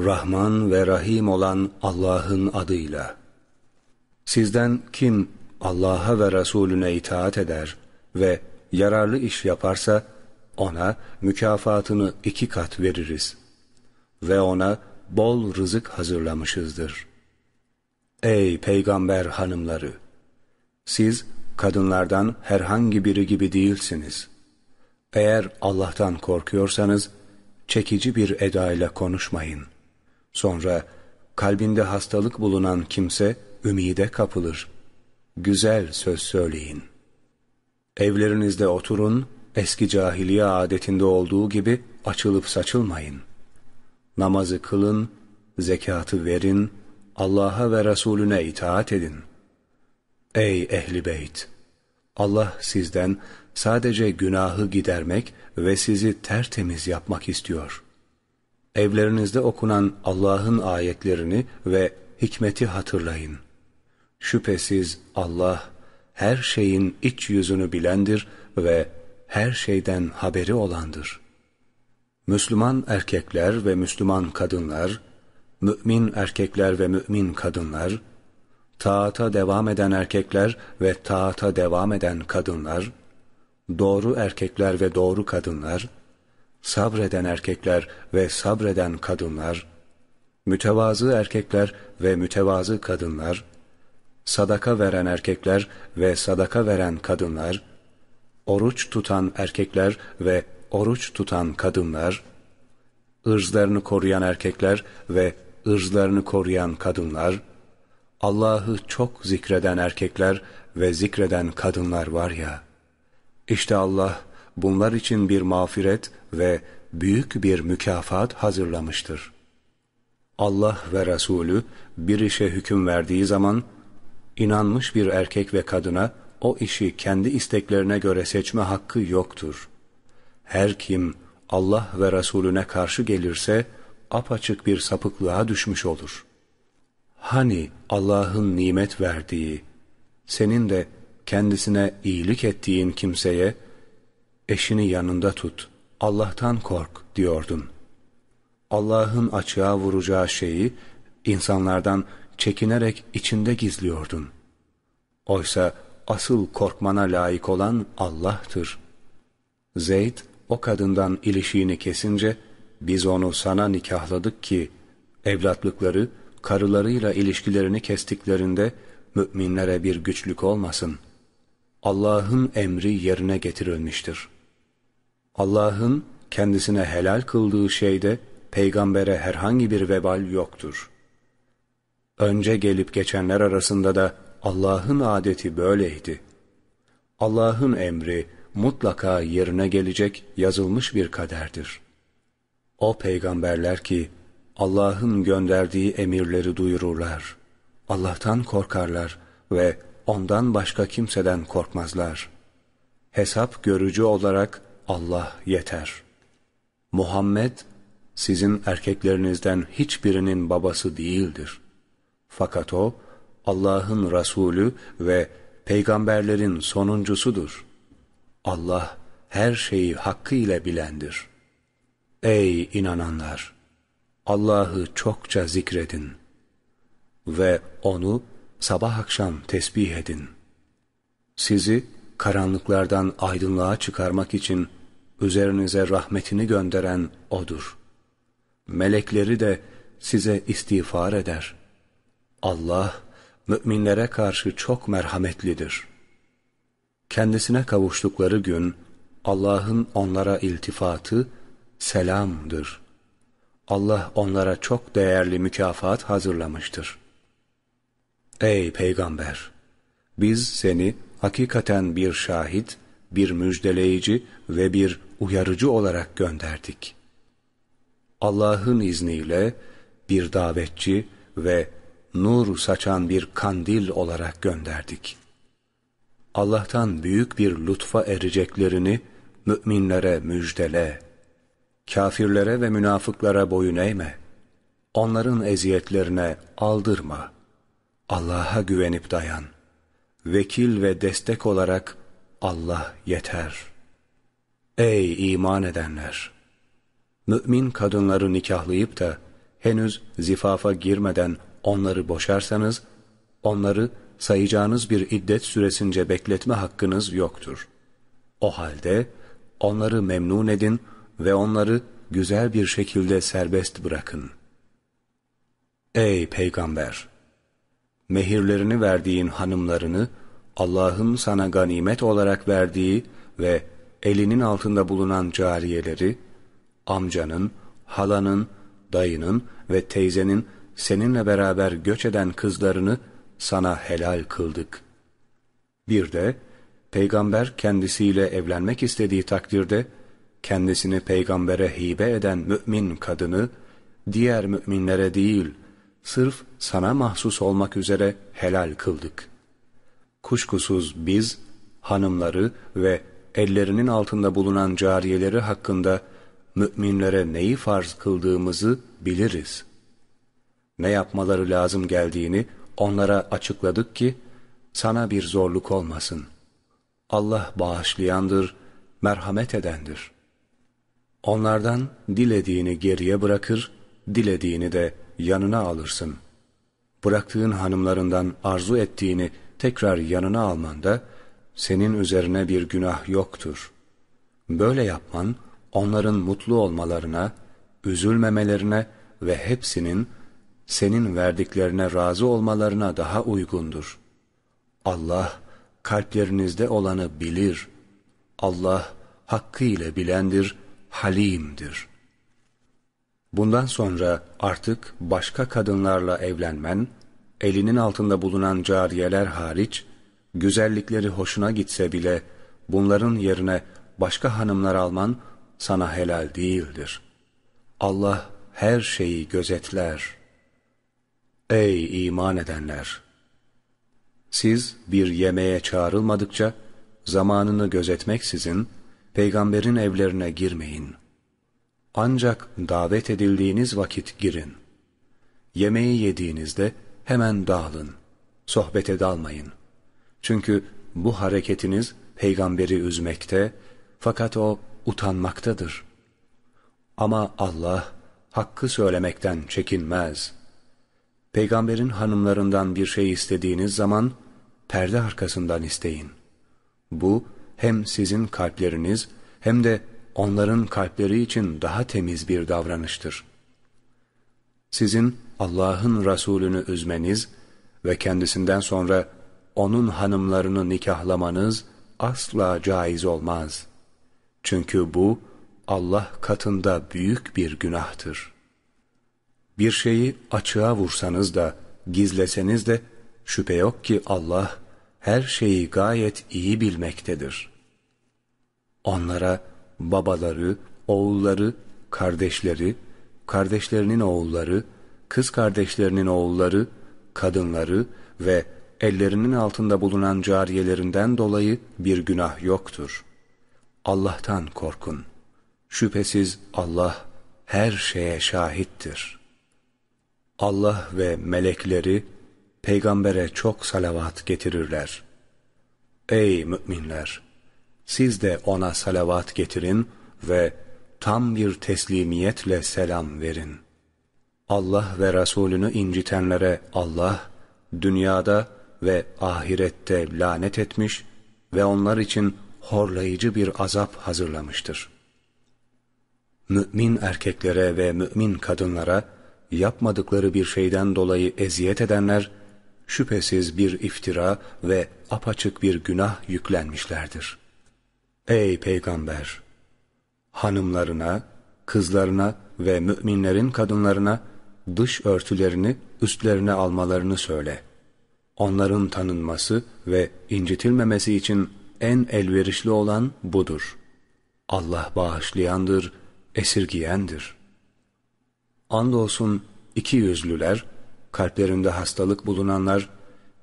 Rahman ve Rahim olan Allah'ın adıyla. Sizden kim Allah'a ve Resulüne itaat eder ve yararlı iş yaparsa ona mükafatını iki kat veririz ve ona bol rızık hazırlamışızdır. Ey peygamber hanımları! Siz kadınlardan herhangi biri gibi değilsiniz. Eğer Allah'tan korkuyorsanız çekici bir edayla konuşmayın. Sonra kalbinde hastalık bulunan kimse ümide kapılır. Güzel söz söyleyin. Evlerinizde oturun, eski cahiliye adetinde olduğu gibi açılıp saçılmayın. Namazı kılın, zekatı verin, Allah'a ve Resulüne itaat edin. Ey ehli beyt! Allah sizden sadece günahı gidermek ve sizi tertemiz yapmak istiyor. Evlerinizde okunan Allah'ın ayetlerini ve hikmeti hatırlayın. Şüphesiz Allah her şeyin iç yüzünü bilendir ve her şeyden haberi olandır. Müslüman erkekler ve Müslüman kadınlar, mümin erkekler ve mümin kadınlar, taata devam eden erkekler ve taata devam eden kadınlar, doğru erkekler ve doğru kadınlar, sabreden erkekler ve sabreden kadınlar, mütevazı erkekler ve mütevazı kadınlar, sadaka veren erkekler ve sadaka veren kadınlar, oruç tutan erkekler ve oruç tutan kadınlar, ırzlarını koruyan erkekler ve ırzlarını koruyan kadınlar, Allah'ı çok zikreden erkekler ve zikreden kadınlar var ya, işte Allah bunlar için bir mağfiret ve büyük bir mükafat hazırlamıştır. Allah ve Resulü bir işe hüküm verdiği zaman, inanmış bir erkek ve kadına o işi kendi isteklerine göre seçme hakkı yoktur. Her kim Allah ve Resulüne karşı gelirse, apaçık bir sapıklığa düşmüş olur. Hani Allah'ın nimet verdiği, senin de kendisine iyilik ettiğin kimseye, eşini yanında tut, Allah'tan kork diyordun. Allah'ın açığa vuracağı şeyi insanlardan çekinerek içinde gizliyordun. Oysa asıl korkmana layık olan Allah'tır. Zeyd o kadından ilişiğini kesince biz onu sana nikahladık ki evlatlıkları karılarıyla ilişkilerini kestiklerinde müminlere bir güçlük olmasın. Allah'ın emri yerine getirilmiştir. Allah'ın kendisine helal kıldığı şeyde peygambere herhangi bir vebal yoktur. Önce gelip geçenler arasında da Allah'ın adeti böyleydi. Allah'ın emri mutlaka yerine gelecek yazılmış bir kaderdir. O peygamberler ki Allah'ın gönderdiği emirleri duyururlar. Allah'tan korkarlar ve ondan başka kimseden korkmazlar. Hesap görücü olarak Allah yeter. Muhammed sizin erkeklerinizden hiçbirinin babası değildir. Fakat o Allah'ın Resulü ve peygamberlerin sonuncusudur. Allah her şeyi hakkıyla bilendir. Ey inananlar! Allah'ı çokça zikredin ve O'nu sabah akşam tesbih edin. Sizi karanlıklardan aydınlığa çıkarmak için üzerinize rahmetini gönderen O'dur. Melekleri de size istiğfar eder. Allah, müminlere karşı çok merhametlidir. Kendisine kavuştukları gün, Allah'ın onlara iltifatı, selamdır. Allah onlara çok değerli mükafat hazırlamıştır. Ey Peygamber! Biz seni hakikaten bir şahit, bir müjdeleyici ve bir uyarıcı olarak gönderdik. Allah'ın izniyle bir davetçi ve nur saçan bir kandil olarak gönderdik. Allah'tan büyük bir lütfa ereceklerini müminlere müjdele. Kafirlere ve münafıklara boyun eğme. Onların eziyetlerine aldırma. Allah'a güvenip dayan. Vekil ve destek olarak Allah yeter. Ey iman edenler! Mümin kadınları nikahlayıp da henüz zifafa girmeden onları boşarsanız, onları sayacağınız bir iddet süresince bekletme hakkınız yoktur. O halde onları memnun edin ve onları güzel bir şekilde serbest bırakın. Ey Peygamber! Mehirlerini verdiğin hanımlarını, Allah'ın sana ganimet olarak verdiği ve elinin altında bulunan cariyeleri, amcanın, halanın, dayının ve teyzenin seninle beraber göç eden kızlarını sana helal kıldık. Bir de, peygamber kendisiyle evlenmek istediği takdirde, kendisini peygambere hibe eden mümin kadını, diğer müminlere değil, sırf sana mahsus olmak üzere helal kıldık. Kuşkusuz biz, hanımları ve ellerinin altında bulunan cariyeleri hakkında müminlere neyi farz kıldığımızı biliriz. Ne yapmaları lazım geldiğini onlara açıkladık ki, sana bir zorluk olmasın. Allah bağışlayandır, merhamet edendir. Onlardan dilediğini geriye bırakır, dilediğini de yanına alırsın. Bıraktığın hanımlarından arzu ettiğini tekrar yanına almanda, senin üzerine bir günah yoktur. Böyle yapman, onların mutlu olmalarına, üzülmemelerine ve hepsinin senin verdiklerine razı olmalarına daha uygundur. Allah kalplerinizde olanı bilir. Allah hakkıyla bilendir, halimdir. Bundan sonra artık başka kadınlarla evlenmen, elinin altında bulunan cariyeler hariç, güzellikleri hoşuna gitse bile bunların yerine başka hanımlar alman sana helal değildir. Allah her şeyi gözetler. Ey iman edenler! Siz bir yemeğe çağrılmadıkça zamanını gözetmeksizin peygamberin evlerine girmeyin. Ancak davet edildiğiniz vakit girin. Yemeği yediğinizde hemen dağılın. Sohbete dalmayın. Çünkü bu hareketiniz peygamberi üzmekte fakat o utanmaktadır. Ama Allah hakkı söylemekten çekinmez. Peygamberin hanımlarından bir şey istediğiniz zaman perde arkasından isteyin. Bu hem sizin kalpleriniz hem de onların kalpleri için daha temiz bir davranıştır. Sizin Allah'ın Resulünü üzmeniz ve kendisinden sonra onun hanımlarını nikahlamanız asla caiz olmaz. Çünkü bu Allah katında büyük bir günahtır. Bir şeyi açığa vursanız da, gizleseniz de şüphe yok ki Allah her şeyi gayet iyi bilmektedir. Onlara babaları, oğulları, kardeşleri, kardeşlerinin oğulları, kız kardeşlerinin oğulları, kadınları ve ellerinin altında bulunan cariyelerinden dolayı bir günah yoktur. Allah'tan korkun. Şüphesiz Allah her şeye şahittir. Allah ve melekleri peygambere çok salavat getirirler. Ey müminler! Siz de ona salavat getirin ve tam bir teslimiyetle selam verin. Allah ve Resulünü incitenlere Allah, dünyada ve ahirette lanet etmiş ve onlar için horlayıcı bir azap hazırlamıştır. Mümin erkeklere ve mümin kadınlara yapmadıkları bir şeyden dolayı eziyet edenler, şüphesiz bir iftira ve apaçık bir günah yüklenmişlerdir. Ey Peygamber! Hanımlarına, kızlarına ve müminlerin kadınlarına dış örtülerini üstlerine almalarını söyle. Onların tanınması ve incitilmemesi için en elverişli olan budur. Allah bağışlayandır, esirgiyendir. Andolsun iki yüzlüler, kalplerinde hastalık bulunanlar,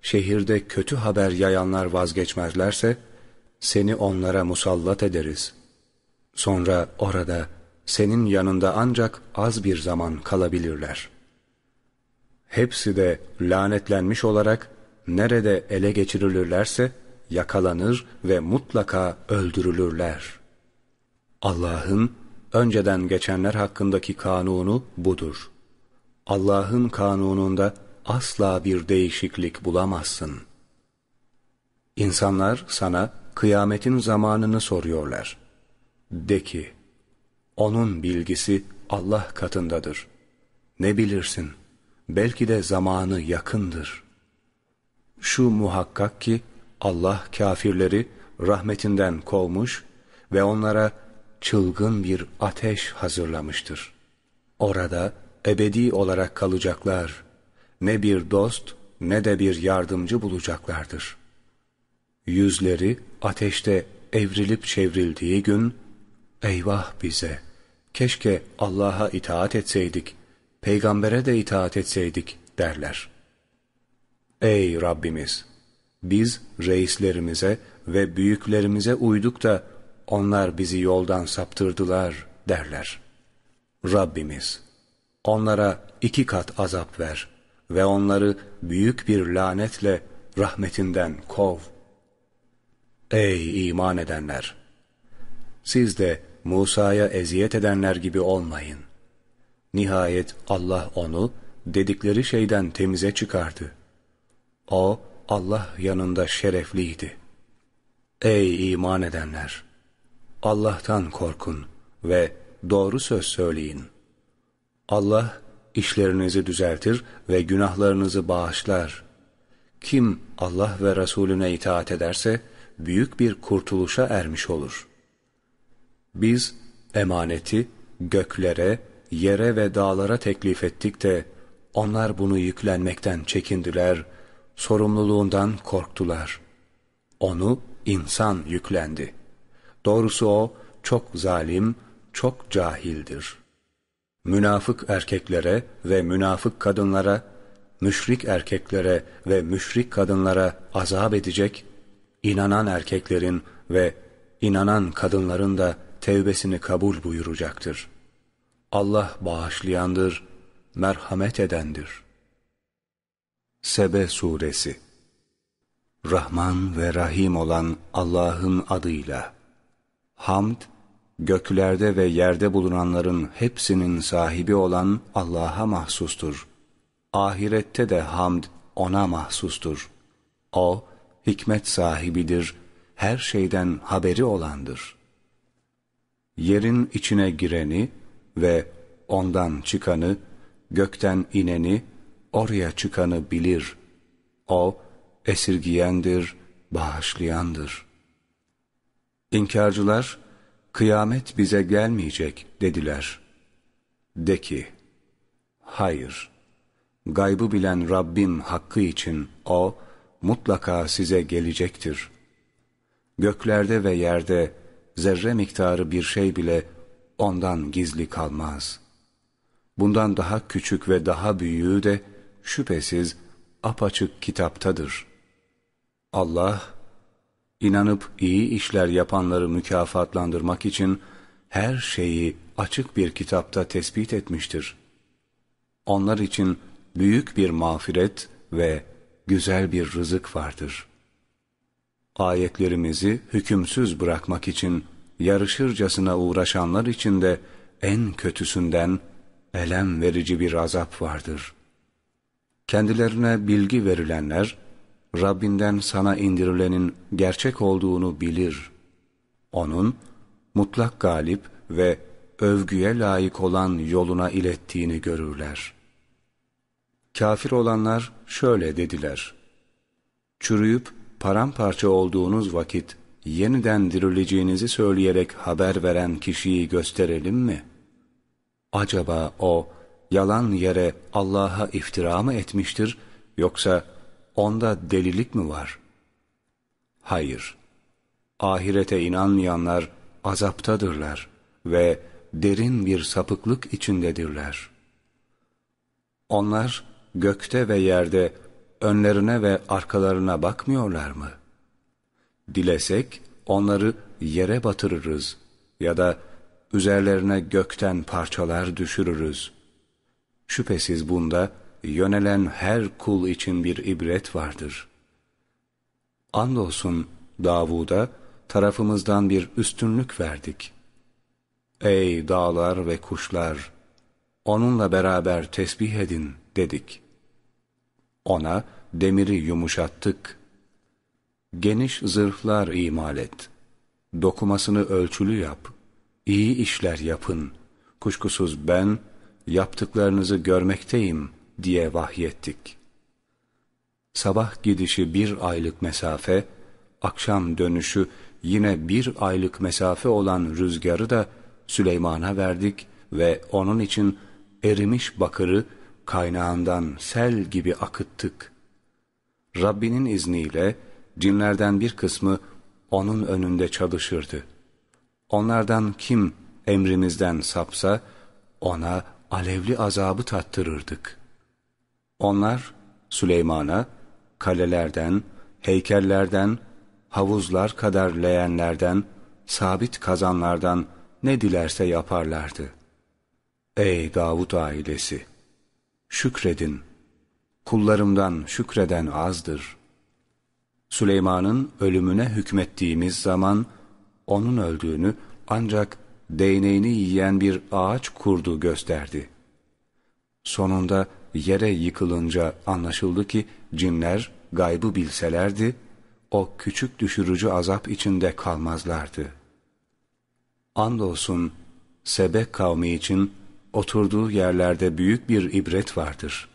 şehirde kötü haber yayanlar vazgeçmezlerse, seni onlara musallat ederiz. Sonra orada senin yanında ancak az bir zaman kalabilirler. Hepsi de lanetlenmiş olarak nerede ele geçirilirlerse yakalanır ve mutlaka öldürülürler. Allah'ın önceden geçenler hakkındaki kanunu budur. Allah'ın kanununda asla bir değişiklik bulamazsın. İnsanlar sana kıyametin zamanını soruyorlar. De ki, onun bilgisi Allah katındadır. Ne bilirsin? Belki de zamanı yakındır. Şu muhakkak ki Allah kafirleri rahmetinden kovmuş ve onlara çılgın bir ateş hazırlamıştır. Orada ebedi olarak kalacaklar. Ne bir dost ne de bir yardımcı bulacaklardır. Yüzleri ateşte evrilip çevrildiği gün, eyvah bize, keşke Allah'a itaat etseydik, peygambere de itaat etseydik derler. Ey Rabbimiz! Biz reislerimize ve büyüklerimize uyduk da onlar bizi yoldan saptırdılar derler. Rabbimiz! Onlara iki kat azap ver ve onları büyük bir lanetle rahmetinden kov. Ey iman edenler! Siz de Musa'ya eziyet edenler gibi olmayın. Nihayet Allah onu dedikleri şeyden temize çıkardı. O Allah yanında şerefliydi. Ey iman edenler! Allah'tan korkun ve doğru söz söyleyin. Allah işlerinizi düzeltir ve günahlarınızı bağışlar. Kim Allah ve Resulüne itaat ederse büyük bir kurtuluşa ermiş olur. Biz emaneti göklere, yere ve dağlara teklif ettik de onlar bunu yüklenmekten çekindiler, sorumluluğundan korktular. Onu insan yüklendi. Doğrusu o çok zalim, çok cahildir. Münafık erkeklere ve münafık kadınlara, müşrik erkeklere ve müşrik kadınlara azap edecek, inanan erkeklerin ve inanan kadınların da tevbesini kabul buyuracaktır. Allah bağışlayandır, merhamet edendir. Sebe Suresi Rahman ve Rahim olan Allah'ın adıyla Hamd, göklerde ve yerde bulunanların hepsinin sahibi olan Allah'a mahsustur. Ahirette de hamd O'na mahsustur. O, hikmet sahibidir, her şeyden haberi olandır. Yerin içine gireni ve ondan çıkanı, gökten ineni, oraya çıkanı bilir. O, esirgiyendir, bağışlayandır. İnkarcılar, kıyamet bize gelmeyecek dediler. De ki, hayır, gaybı bilen Rabbim hakkı için O, mutlaka size gelecektir. Göklerde ve yerde zerre miktarı bir şey bile ondan gizli kalmaz. Bundan daha küçük ve daha büyüğü de şüphesiz apaçık kitaptadır. Allah, inanıp iyi işler yapanları mükafatlandırmak için her şeyi açık bir kitapta tespit etmiştir. Onlar için büyük bir mağfiret ve güzel bir rızık vardır. Ayetlerimizi hükümsüz bırakmak için yarışırcasına uğraşanlar için de en kötüsünden elem verici bir azap vardır. Kendilerine bilgi verilenler, Rabbinden sana indirilenin gerçek olduğunu bilir. Onun mutlak galip ve övgüye layık olan yoluna ilettiğini görürler. Kafir olanlar şöyle dediler. Çürüyüp paramparça olduğunuz vakit yeniden dirileceğinizi söyleyerek haber veren kişiyi gösterelim mi? Acaba o yalan yere Allah'a iftira mı etmiştir yoksa onda delilik mi var? Hayır. Ahirete inanmayanlar azaptadırlar ve derin bir sapıklık içindedirler. Onlar gökte ve yerde önlerine ve arkalarına bakmıyorlar mı? Dilesek onları yere batırırız ya da üzerlerine gökten parçalar düşürürüz. Şüphesiz bunda yönelen her kul için bir ibret vardır. Andolsun Davud'a tarafımızdan bir üstünlük verdik. Ey dağlar ve kuşlar! onunla beraber tesbih edin dedik. Ona demiri yumuşattık. Geniş zırhlar imal et. Dokumasını ölçülü yap. İyi işler yapın. Kuşkusuz ben yaptıklarınızı görmekteyim diye vahyettik. Sabah gidişi bir aylık mesafe, akşam dönüşü yine bir aylık mesafe olan rüzgarı da Süleyman'a verdik ve onun için erimiş bakırı kaynağından sel gibi akıttık. Rabbinin izniyle cinlerden bir kısmı onun önünde çalışırdı. Onlardan kim emrimizden sapsa ona alevli azabı tattırırdık. Onlar Süleyman'a kalelerden, heykellerden, havuzlar kadar leğenlerden, sabit kazanlardan ne dilerse yaparlardı. Ey Davud ailesi! Şükredin! Kullarımdan şükreden azdır. Süleyman'ın ölümüne hükmettiğimiz zaman, onun öldüğünü ancak değneğini yiyen bir ağaç kurdu gösterdi. Sonunda yere yıkılınca anlaşıldı ki cinler gaybı bilselerdi, o küçük düşürücü azap içinde kalmazlardı. Andolsun Sebek kavmi için oturduğu yerlerde büyük bir ibret vardır.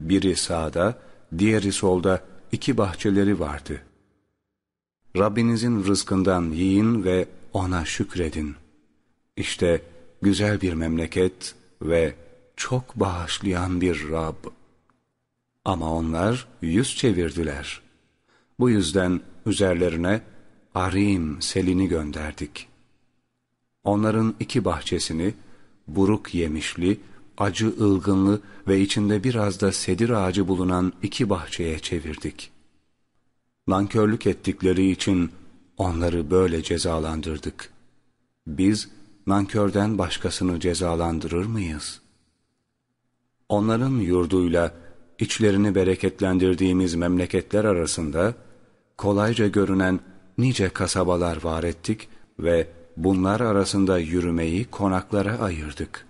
Biri sağda, diğeri solda iki bahçeleri vardı. Rabbinizin rızkından yiyin ve ona şükredin. İşte güzel bir memleket ve çok bağışlayan bir Rab. Ama onlar yüz çevirdiler. Bu yüzden üzerlerine Arim selini gönderdik. Onların iki bahçesini buruk yemişli, acı ılgınlı ve içinde biraz da sedir ağacı bulunan iki bahçeye çevirdik. Nankörlük ettikleri için onları böyle cezalandırdık. Biz nankörden başkasını cezalandırır mıyız? Onların yurduyla içlerini bereketlendirdiğimiz memleketler arasında kolayca görünen nice kasabalar var ettik ve bunlar arasında yürümeyi konaklara ayırdık.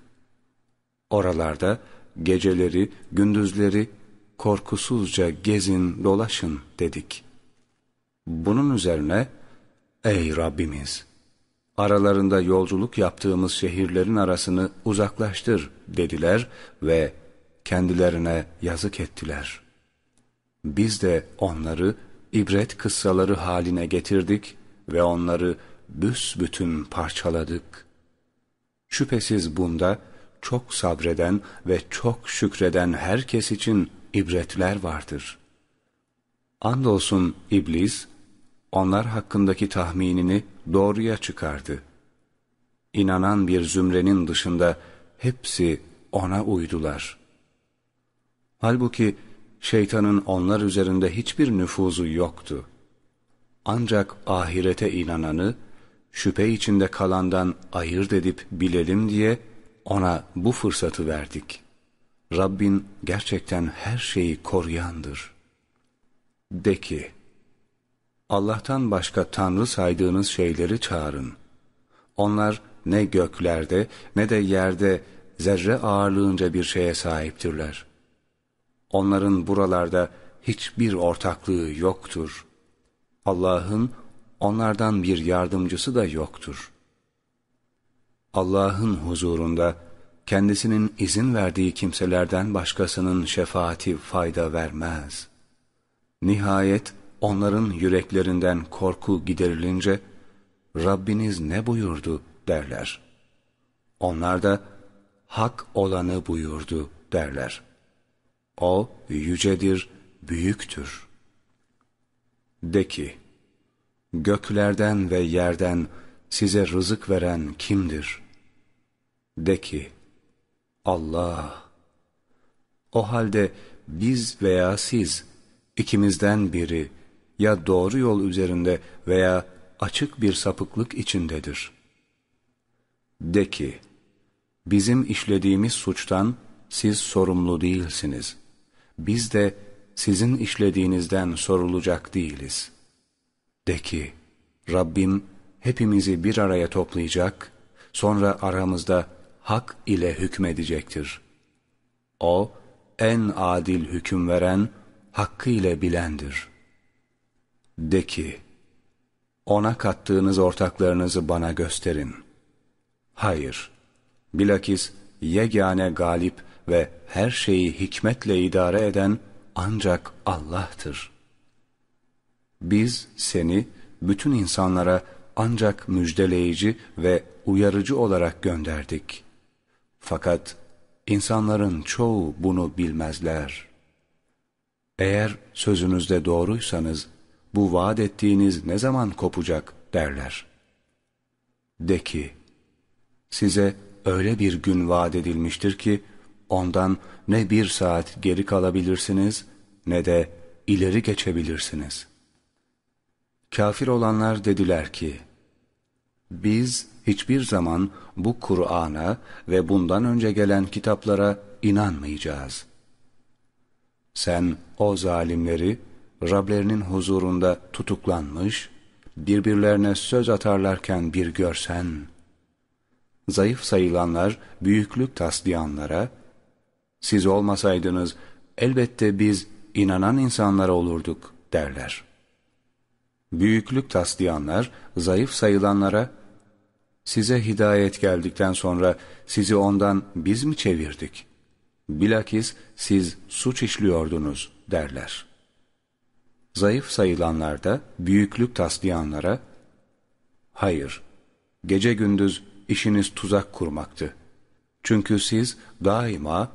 Oralarda geceleri, gündüzleri korkusuzca gezin, dolaşın dedik. Bunun üzerine, ey Rabbimiz! Aralarında yolculuk yaptığımız şehirlerin arasını uzaklaştır dediler ve kendilerine yazık ettiler. Biz de onları ibret kıssaları haline getirdik ve onları büsbütün parçaladık. Şüphesiz bunda çok sabreden ve çok şükreden herkes için ibretler vardır. Andolsun iblis, onlar hakkındaki tahminini doğruya çıkardı. İnanan bir zümrenin dışında hepsi ona uydular. Halbuki şeytanın onlar üzerinde hiçbir nüfuzu yoktu. Ancak ahirete inananı, şüphe içinde kalandan ayırt edip bilelim diye ona bu fırsatı verdik. Rabbin gerçekten her şeyi koruyandır. De ki, Allah'tan başka Tanrı saydığınız şeyleri çağırın. Onlar ne göklerde ne de yerde zerre ağırlığınca bir şeye sahiptirler. Onların buralarda hiçbir ortaklığı yoktur. Allah'ın onlardan bir yardımcısı da yoktur. Allah'ın huzurunda kendisinin izin verdiği kimselerden başkasının şefaati fayda vermez. Nihayet onların yüreklerinden korku giderilince Rabbiniz ne buyurdu derler. Onlar da hak olanı buyurdu derler. O yücedir, büyüktür. De ki, göklerden ve yerden size rızık veren kimdir? De ki, Allah. O halde biz veya siz, ikimizden biri, ya doğru yol üzerinde veya açık bir sapıklık içindedir. De ki, bizim işlediğimiz suçtan siz sorumlu değilsiniz. Biz de sizin işlediğinizden sorulacak değiliz. De ki, Rabbim hepimizi bir araya toplayacak, sonra aramızda hak ile hükmedecektir. O, en adil hüküm veren, hakkı ile bilendir. De ki, ona kattığınız ortaklarınızı bana gösterin. Hayır, bilakis yegane galip ve her şeyi hikmetle idare eden ancak Allah'tır. Biz seni bütün insanlara ancak müjdeleyici ve uyarıcı olarak gönderdik. Fakat insanların çoğu bunu bilmezler. Eğer sözünüzde doğruysanız, bu vaat ettiğiniz ne zaman kopacak derler. De ki, size öyle bir gün vaat edilmiştir ki, ondan ne bir saat geri kalabilirsiniz, ne de ileri geçebilirsiniz. Kafir olanlar dediler ki, biz hiçbir zaman bu Kur'an'a ve bundan önce gelen kitaplara inanmayacağız. Sen o zalimleri Rablerinin huzurunda tutuklanmış, birbirlerine söz atarlarken bir görsen, zayıf sayılanlar büyüklük taslayanlara, siz olmasaydınız elbette biz inanan insanlar olurduk derler. Büyüklük taslayanlar zayıf sayılanlara, size hidayet geldikten sonra sizi ondan biz mi çevirdik? Bilakis siz suç işliyordunuz derler. Zayıf sayılanlar da büyüklük taslayanlara, hayır, gece gündüz işiniz tuzak kurmaktı. Çünkü siz daima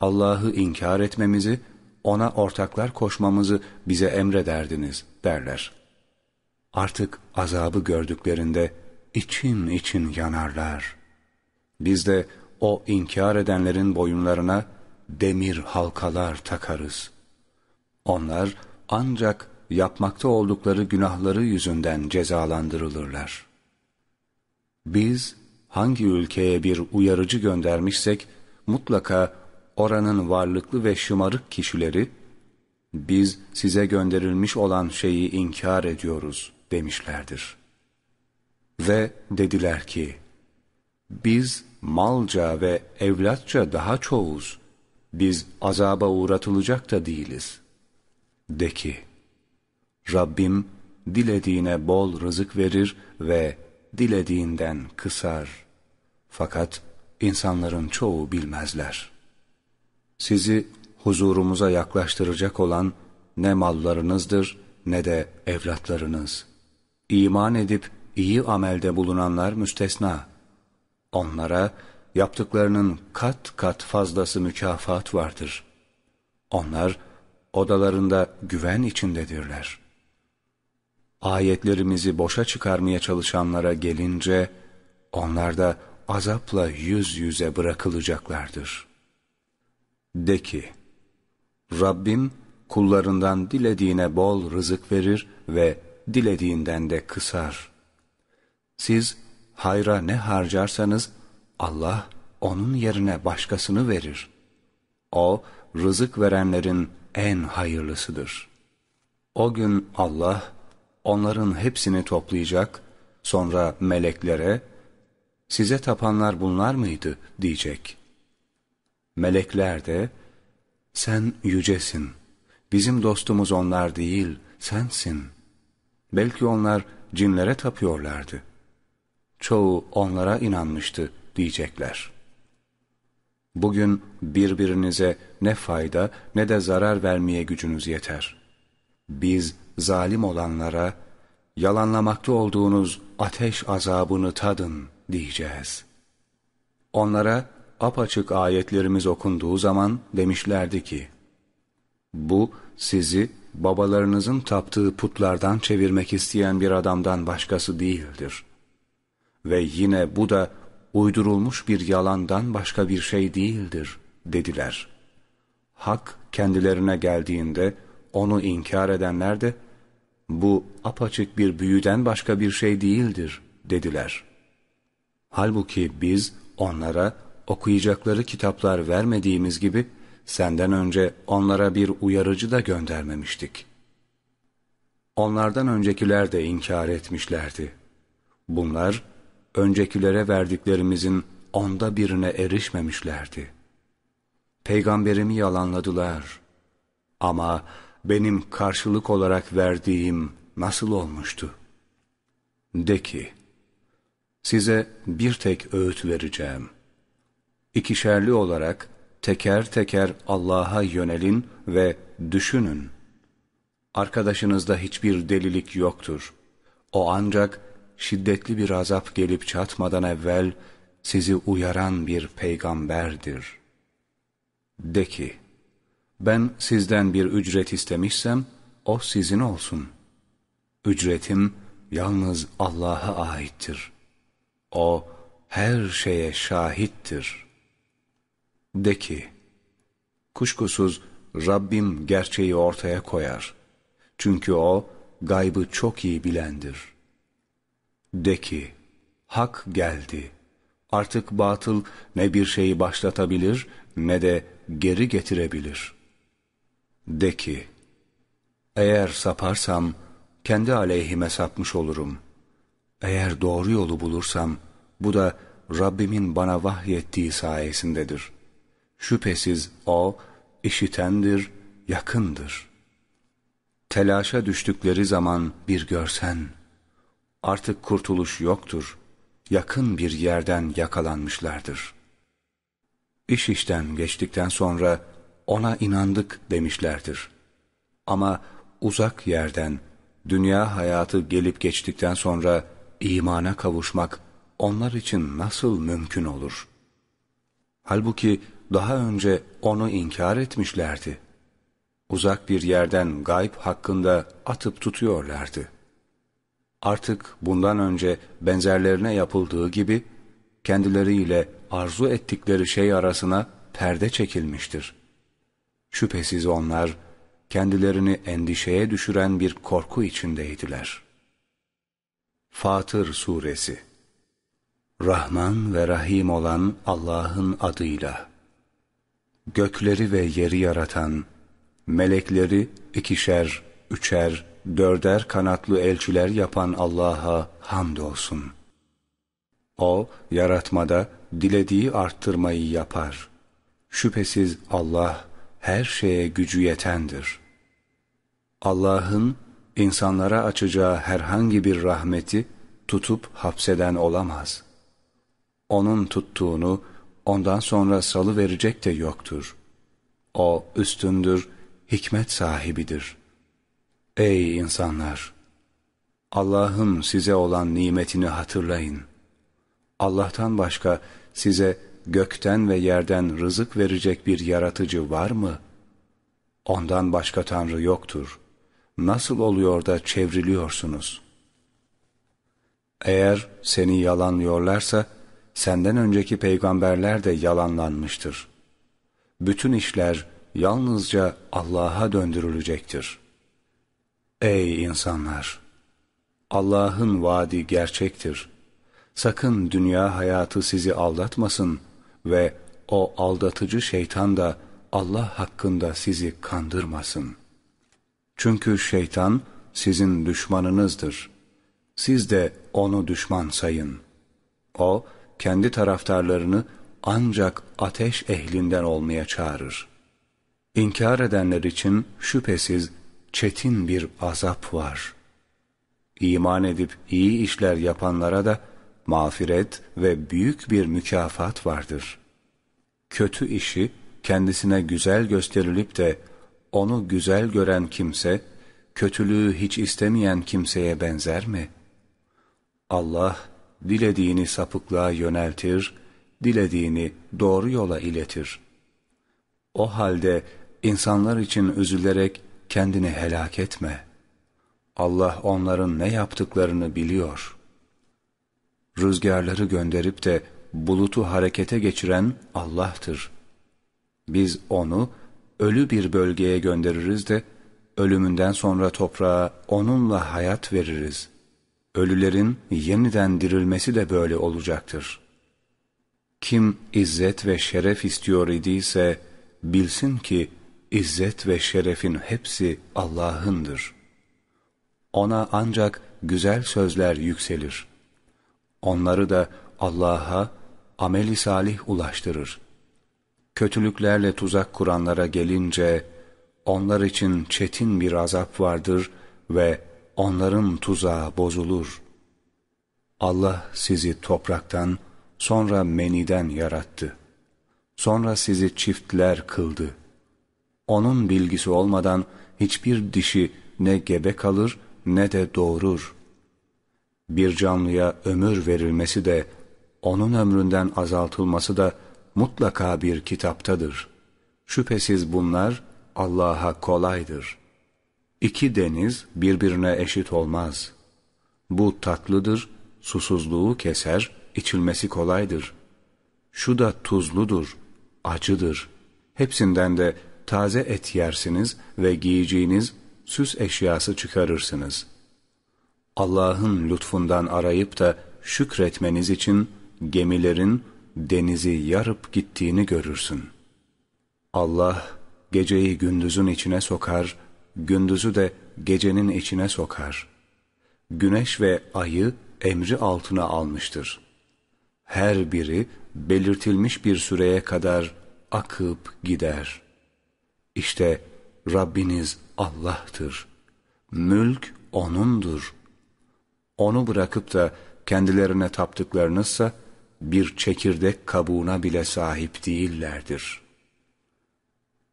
Allah'ı inkar etmemizi, ona ortaklar koşmamızı bize emrederdiniz derler. Artık azabı gördüklerinde için için yanarlar. Biz de o inkar edenlerin boyunlarına demir halkalar takarız. Onlar ancak yapmakta oldukları günahları yüzünden cezalandırılırlar. Biz hangi ülkeye bir uyarıcı göndermişsek mutlaka oranın varlıklı ve şımarık kişileri biz size gönderilmiş olan şeyi inkar ediyoruz demişlerdir. Ve dediler ki biz malca ve evlatça daha çoğuz. Biz azaba uğratılacak da değiliz. De ki, Rabbim dilediğine bol rızık verir ve dilediğinden kısar. Fakat insanların çoğu bilmezler. Sizi huzurumuza yaklaştıracak olan ne mallarınızdır ne de evlatlarınız. İman edip iyi amelde bulunanlar müstesna. Onlara yaptıklarının kat kat fazlası mükafat vardır. Onlar odalarında güven içindedirler. Ayetlerimizi boşa çıkarmaya çalışanlara gelince, onlar da azapla yüz yüze bırakılacaklardır. De ki, Rabbim kullarından dilediğine bol rızık verir ve dilediğinden de kısar. Siz hayra ne harcarsanız Allah onun yerine başkasını verir. O rızık verenlerin en hayırlısıdır. O gün Allah onların hepsini toplayacak, sonra meleklere, size tapanlar bunlar mıydı diyecek. Melekler de, sen yücesin, bizim dostumuz onlar değil, sensin. Belki onlar cinlere tapıyorlardı. Çoğu onlara inanmıştı diyecekler. Bugün birbirinize ne fayda ne de zarar vermeye gücünüz yeter. Biz zalim olanlara, yalanlamakta olduğunuz ateş azabını tadın diyeceğiz. Onlara apaçık ayetlerimiz okunduğu zaman demişlerdi ki, bu sizi babalarınızın taptığı putlardan çevirmek isteyen bir adamdan başkası değildir. Ve yine bu da uydurulmuş bir yalandan başka bir şey değildir dediler. Hak kendilerine geldiğinde onu inkar edenler de bu apaçık bir büyüden başka bir şey değildir dediler. Halbuki biz onlara okuyacakları kitaplar vermediğimiz gibi senden önce onlara bir uyarıcı da göndermemiştik. Onlardan öncekiler de inkar etmişlerdi. Bunlar öncekilere verdiklerimizin onda birine erişmemişlerdi. Peygamberimi yalanladılar. Ama benim karşılık olarak verdiğim nasıl olmuştu? De ki, size bir tek öğüt vereceğim. İkişerli olarak teker teker Allah'a yönelin ve düşünün. Arkadaşınızda hiçbir delilik yoktur. O ancak şiddetli bir azap gelip çatmadan evvel sizi uyaran bir peygamberdir. De ki, ben sizden bir ücret istemişsem, o sizin olsun. Ücretim yalnız Allah'a aittir. O her şeye şahittir. De ki, kuşkusuz Rabbim gerçeği ortaya koyar. Çünkü O gaybı çok iyi bilendir. De ki, hak geldi. Artık batıl ne bir şeyi başlatabilir ne de geri getirebilir. De ki, eğer saparsam kendi aleyhime sapmış olurum. Eğer doğru yolu bulursam bu da Rabbimin bana vahyettiği sayesindedir. Şüphesiz O işitendir, yakındır. Telaşa düştükleri zaman bir görsen, artık kurtuluş yoktur, yakın bir yerden yakalanmışlardır. İş işten geçtikten sonra ona inandık demişlerdir. Ama uzak yerden, dünya hayatı gelip geçtikten sonra imana kavuşmak onlar için nasıl mümkün olur? Halbuki daha önce onu inkar etmişlerdi. Uzak bir yerden gayb hakkında atıp tutuyorlardı. Artık bundan önce benzerlerine yapıldığı gibi kendileriyle arzu ettikleri şey arasına perde çekilmiştir. Şüphesiz onlar kendilerini endişeye düşüren bir korku içindeydiler. Fatır Suresi Rahman ve Rahim olan Allah'ın adıyla Gökleri ve yeri yaratan, melekleri ikişer, üçer, dörder kanatlı elçiler yapan Allah'a hamdolsun. O, yaratmada dilediği arttırmayı yapar. Şüphesiz Allah, her şeye gücü yetendir. Allah'ın insanlara açacağı herhangi bir rahmeti tutup hapseden olamaz. Onun tuttuğunu ondan sonra salı verecek de yoktur. O üstündür, hikmet sahibidir. Ey insanlar! Allah'ın size olan nimetini hatırlayın. Allah'tan başka size gökten ve yerden rızık verecek bir yaratıcı var mı? Ondan başka Tanrı yoktur. Nasıl oluyor da çevriliyorsunuz? Eğer seni yalanlıyorlarsa, senden önceki peygamberler de yalanlanmıştır. Bütün işler yalnızca Allah'a döndürülecektir. Ey insanlar! Allah'ın vaadi gerçektir. Sakın dünya hayatı sizi aldatmasın ve o aldatıcı şeytan da Allah hakkında sizi kandırmasın. Çünkü şeytan sizin düşmanınızdır. Siz de onu düşman sayın. O, kendi taraftarlarını ancak ateş ehlinden olmaya çağırır. İnkar edenler için şüphesiz çetin bir azap var. İman edip iyi işler yapanlara da mağfiret ve büyük bir mükafat vardır. Kötü işi kendisine güzel gösterilip de onu güzel gören kimse, kötülüğü hiç istemeyen kimseye benzer mi? Allah, dilediğini sapıklığa yöneltir, dilediğini doğru yola iletir. O halde insanlar için üzülerek kendini helak etme. Allah onların ne yaptıklarını biliyor. Rüzgarları gönderip de bulutu harekete geçiren Allah'tır. Biz onu ölü bir bölgeye göndeririz de ölümünden sonra toprağa onunla hayat veririz.'' Ölülerin yeniden dirilmesi de böyle olacaktır. Kim izzet ve şeref istiyor idiyse bilsin ki izzet ve şerefin hepsi Allah'ındır. Ona ancak güzel sözler yükselir. Onları da Allah'a ameli salih ulaştırır. Kötülüklerle tuzak kuranlara gelince, onlar için çetin bir azap vardır ve onların tuzağı bozulur. Allah sizi topraktan, sonra meniden yarattı. Sonra sizi çiftler kıldı. Onun bilgisi olmadan hiçbir dişi ne gebe kalır ne de doğurur. Bir canlıya ömür verilmesi de, onun ömründen azaltılması da mutlaka bir kitaptadır. Şüphesiz bunlar Allah'a kolaydır. İki deniz birbirine eşit olmaz. Bu tatlıdır, susuzluğu keser, içilmesi kolaydır. Şu da tuzludur, acıdır. Hepsinden de taze et yersiniz ve giyeceğiniz süs eşyası çıkarırsınız. Allah'ın lütfundan arayıp da şükretmeniz için gemilerin denizi yarıp gittiğini görürsün. Allah geceyi gündüzün içine sokar, gündüzü de gecenin içine sokar. Güneş ve ayı emri altına almıştır. Her biri belirtilmiş bir süreye kadar akıp gider. İşte Rabbiniz Allah'tır. Mülk O'nundur. Onu bırakıp da kendilerine taptıklarınızsa bir çekirdek kabuğuna bile sahip değillerdir.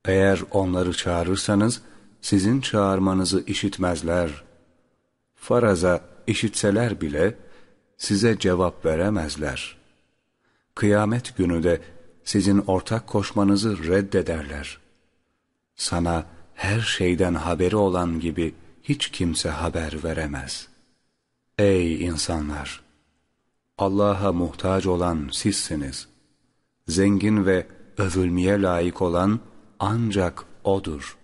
Eğer onları çağırırsanız sizin çağırmanızı işitmezler. Faraza işitseler bile size cevap veremezler. Kıyamet günü de sizin ortak koşmanızı reddederler. Sana her şeyden haberi olan gibi hiç kimse haber veremez. Ey insanlar! Allah'a muhtaç olan sizsiniz. Zengin ve övülmeye layık olan ancak O'dur.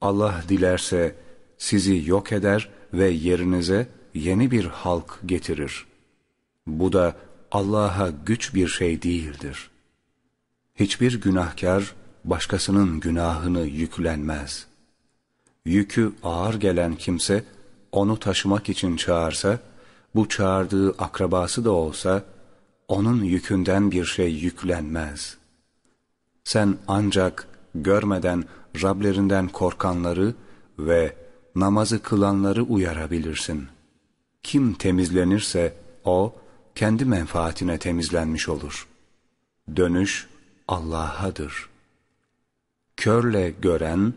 Allah dilerse sizi yok eder ve yerinize yeni bir halk getirir. Bu da Allah'a güç bir şey değildir. Hiçbir günahkar başkasının günahını yüklenmez. Yükü ağır gelen kimse onu taşımak için çağırsa, bu çağırdığı akrabası da olsa, onun yükünden bir şey yüklenmez. Sen ancak görmeden Rablerinden korkanları ve namazı kılanları uyarabilirsin. Kim temizlenirse o, kendi menfaatine temizlenmiş olur. Dönüş Allah'adır. Körle gören,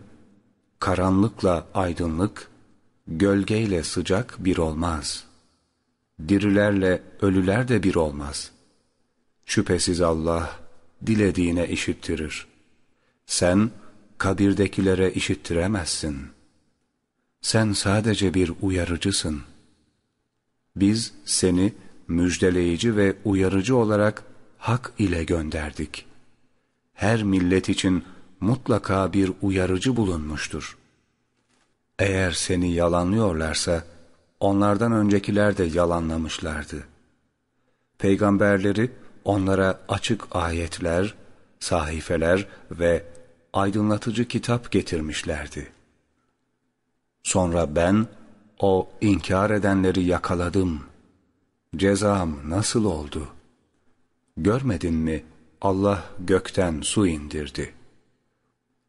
karanlıkla aydınlık, gölgeyle sıcak bir olmaz. Dirilerle ölüler de bir olmaz. Şüphesiz Allah dilediğine işittirir. Sen kabirdekilere işittiremezsin. Sen sadece bir uyarıcısın. Biz seni müjdeleyici ve uyarıcı olarak hak ile gönderdik. Her millet için mutlaka bir uyarıcı bulunmuştur. Eğer seni yalanlıyorlarsa, onlardan öncekiler de yalanlamışlardı. Peygamberleri onlara açık ayetler, sahifeler ve aydınlatıcı kitap getirmişlerdi. Sonra ben o inkar edenleri yakaladım. Cezam nasıl oldu? Görmedin mi Allah gökten su indirdi.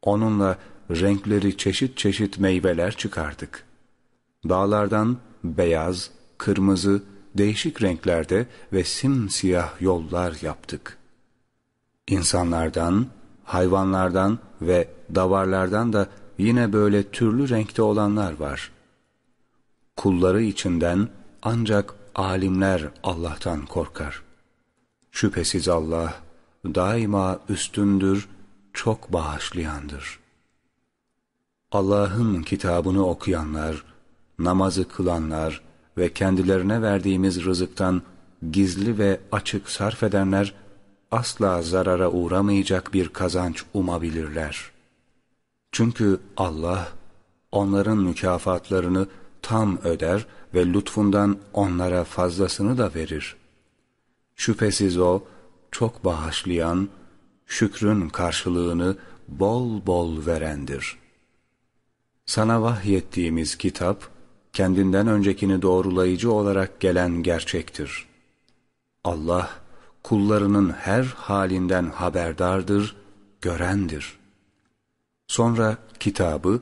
Onunla renkleri çeşit çeşit meyveler çıkardık. Dağlardan beyaz, kırmızı, değişik renklerde ve simsiyah yollar yaptık. İnsanlardan, hayvanlardan ve davarlardan da yine böyle türlü renkte olanlar var. Kulları içinden ancak alimler Allah'tan korkar. Şüphesiz Allah daima üstündür, çok bağışlayandır. Allah'ın kitabını okuyanlar, namazı kılanlar ve kendilerine verdiğimiz rızıktan gizli ve açık sarf edenler asla zarara uğramayacak bir kazanç umabilirler. Çünkü Allah onların mükafatlarını tam öder ve lütfundan onlara fazlasını da verir. Şüphesiz O çok bağışlayan, şükrün karşılığını bol bol verendir. Sana vahyettiğimiz kitap, kendinden öncekini doğrulayıcı olarak gelen gerçektir. Allah, kullarının her halinden haberdardır, görendir. Sonra kitabı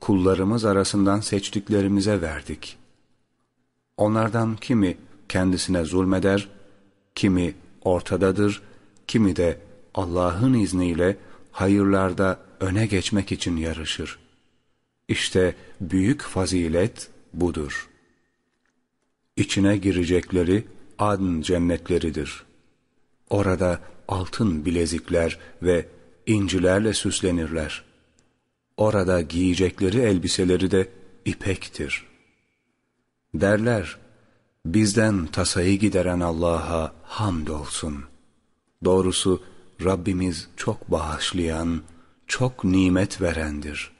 kullarımız arasından seçtiklerimize verdik. Onlardan kimi kendisine zulmeder, kimi ortadadır, kimi de Allah'ın izniyle hayırlarda öne geçmek için yarışır. İşte büyük fazilet budur. İçine girecekleri adn cennetleridir. Orada altın bilezikler ve incilerle süslenirler. Orada giyecekleri elbiseleri de ipektir. Derler, bizden tasayı gideren Allah'a hamdolsun. Doğrusu Rabbimiz çok bağışlayan, çok nimet verendir.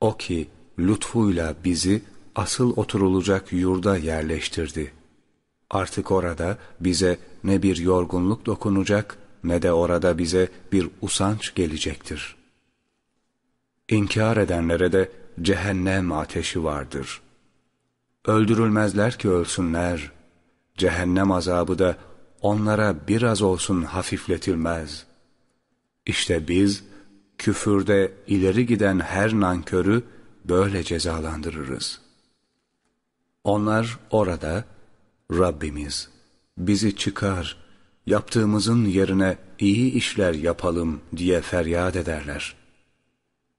O ki lütfuyla bizi asıl oturulacak yurda yerleştirdi. Artık orada bize ne bir yorgunluk dokunacak ne de orada bize bir usanç gelecektir. İnkar edenlere de cehennem ateşi vardır. Öldürülmezler ki ölsünler. Cehennem azabı da onlara biraz olsun hafifletilmez. İşte biz küfürde ileri giden her nankörü böyle cezalandırırız. Onlar orada Rabbimiz bizi çıkar, yaptığımızın yerine iyi işler yapalım diye feryat ederler.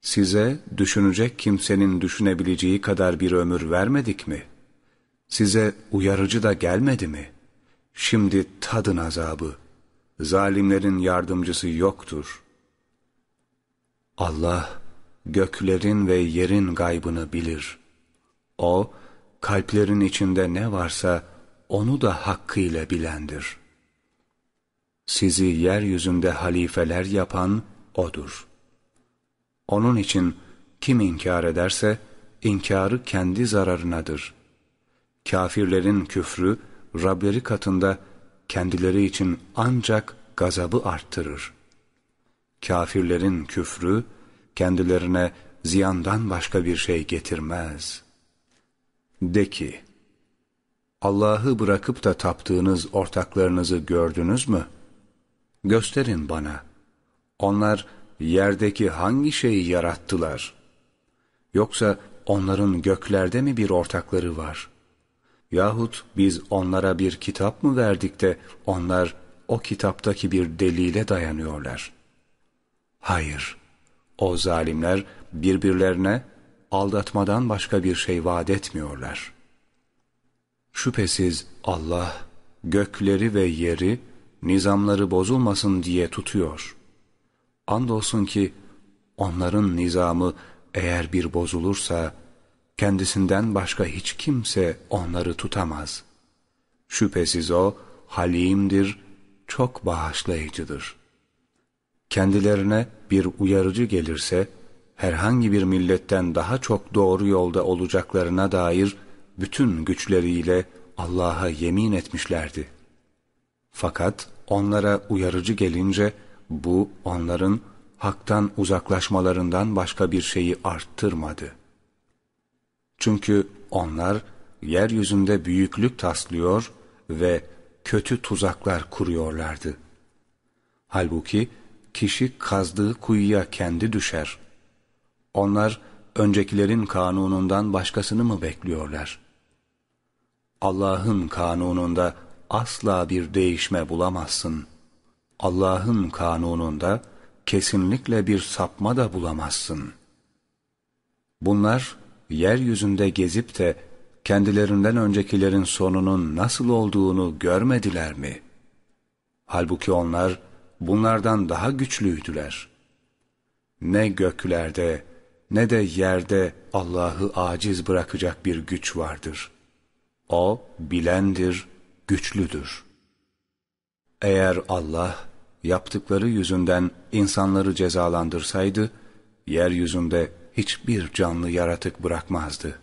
Size düşünecek kimsenin düşünebileceği kadar bir ömür vermedik mi? Size uyarıcı da gelmedi mi? Şimdi tadın azabı. Zalimlerin yardımcısı yoktur. Allah göklerin ve yerin gaybını bilir. O, kalplerin içinde ne varsa onu da hakkıyla bilendir. Sizi yeryüzünde halifeler yapan O'dur. Onun için kim inkar ederse, inkarı kendi zararınadır. Kafirlerin küfrü, Rableri katında kendileri için ancak gazabı arttırır. Kafirlerin küfrü, kendilerine ziyandan başka bir şey getirmez. De ki, Allah'ı bırakıp da taptığınız ortaklarınızı gördünüz mü? Gösterin bana. Onlar yerdeki hangi şeyi yarattılar? Yoksa onların göklerde mi bir ortakları var? Yahut biz onlara bir kitap mı verdik de onlar o kitaptaki bir delile dayanıyorlar? Hayır, o zalimler birbirlerine aldatmadan başka bir şey vaat etmiyorlar. Şüphesiz Allah gökleri ve yeri nizamları bozulmasın diye tutuyor. Andolsun ki onların nizamı eğer bir bozulursa kendisinden başka hiç kimse onları tutamaz. Şüphesiz o halimdir, çok bağışlayıcıdır. Kendilerine bir uyarıcı gelirse herhangi bir milletten daha çok doğru yolda olacaklarına dair bütün güçleriyle Allah'a yemin etmişlerdi. Fakat onlara uyarıcı gelince bu onların haktan uzaklaşmalarından başka bir şeyi arttırmadı. Çünkü onlar yeryüzünde büyüklük taslıyor ve kötü tuzaklar kuruyorlardı. Halbuki kişi kazdığı kuyuya kendi düşer. Onlar öncekilerin kanunundan başkasını mı bekliyorlar? Allah'ın kanununda asla bir değişme bulamazsın. Allah'ın kanununda kesinlikle bir sapma da bulamazsın. Bunlar yeryüzünde gezip de kendilerinden öncekilerin sonunun nasıl olduğunu görmediler mi? Halbuki onlar bunlardan daha güçlüydüler. Ne göklerde ne de yerde Allah'ı aciz bırakacak bir güç vardır. O bilendir, güçlüdür. Eğer Allah yaptıkları yüzünden insanları cezalandırsaydı, yeryüzünde hiçbir canlı yaratık bırakmazdı.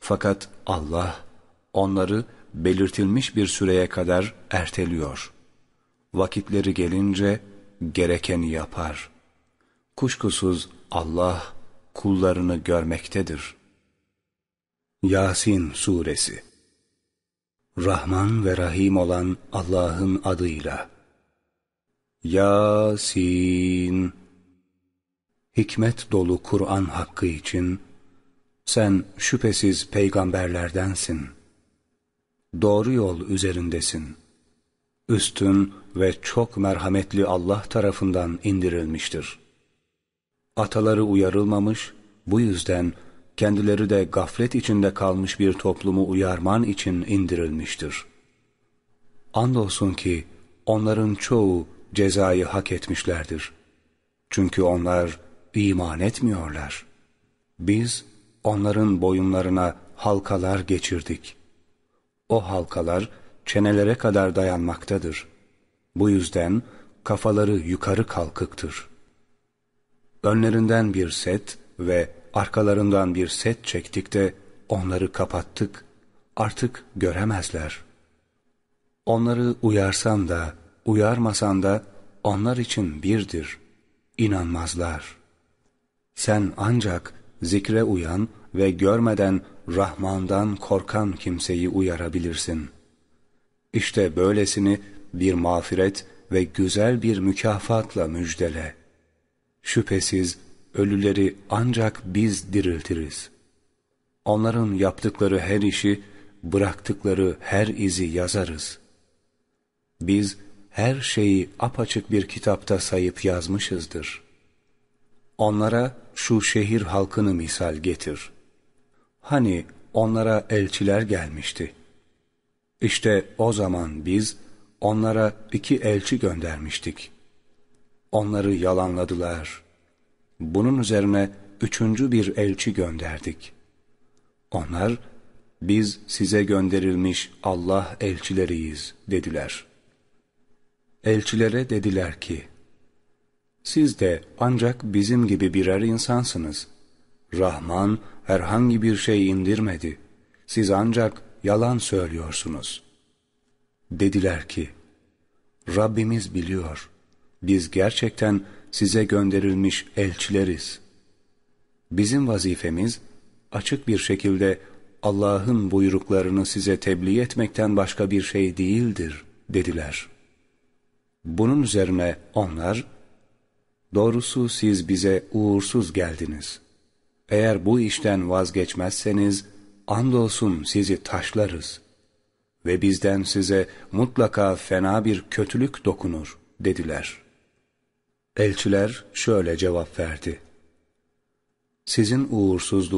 Fakat Allah onları belirtilmiş bir süreye kadar erteliyor. Vakitleri gelince gerekeni yapar. Kuşkusuz Allah kullarını görmektedir. Yasin Suresi Rahman ve Rahim olan Allah'ın adıyla. Yasin Hikmet dolu Kur'an hakkı için sen şüphesiz peygamberlerdensin. Doğru yol üzerindesin. Üstün ve çok merhametli Allah tarafından indirilmiştir. Ataları uyarılmamış, bu yüzden kendileri de gaflet içinde kalmış bir toplumu uyarman için indirilmiştir. Andolsun ki onların çoğu cezayı hak etmişlerdir. Çünkü onlar iman etmiyorlar. Biz onların boyunlarına halkalar geçirdik. O halkalar çenelere kadar dayanmaktadır. Bu yüzden kafaları yukarı kalkıktır. Önlerinden bir set ve arkalarından bir set çektik de onları kapattık. Artık göremezler. Onları uyarsan da, uyarmasan da onlar için birdir. İnanmazlar. Sen ancak zikre uyan ve görmeden Rahman'dan korkan kimseyi uyarabilirsin. İşte böylesini bir mağfiret ve güzel bir mükafatla müjdele. Şüphesiz ölüleri ancak biz diriltiriz. Onların yaptıkları her işi, bıraktıkları her izi yazarız. Biz her şeyi apaçık bir kitapta sayıp yazmışızdır. Onlara şu şehir halkını misal getir. Hani onlara elçiler gelmişti. İşte o zaman biz onlara iki elçi göndermiştik. Onları yalanladılar. Bunun üzerine üçüncü bir elçi gönderdik. Onlar, biz size gönderilmiş Allah elçileriyiz dediler. Elçilere dediler ki, siz de ancak bizim gibi birer insansınız. Rahman herhangi bir şey indirmedi. Siz ancak yalan söylüyorsunuz. Dediler ki, Rabbimiz biliyor. Biz gerçekten size gönderilmiş elçileriz. Bizim vazifemiz açık bir şekilde Allah'ın buyruklarını size tebliğ etmekten başka bir şey değildir dediler. Bunun üzerine onlar, doğrusu siz bize uğursuz geldiniz. Eğer bu işten vazgeçmezseniz, andolsun sizi taşlarız ve bizden size mutlaka fena bir kötülük dokunur dediler.'' Elçiler şöyle cevap verdi. Sizin uğursuzluğunuz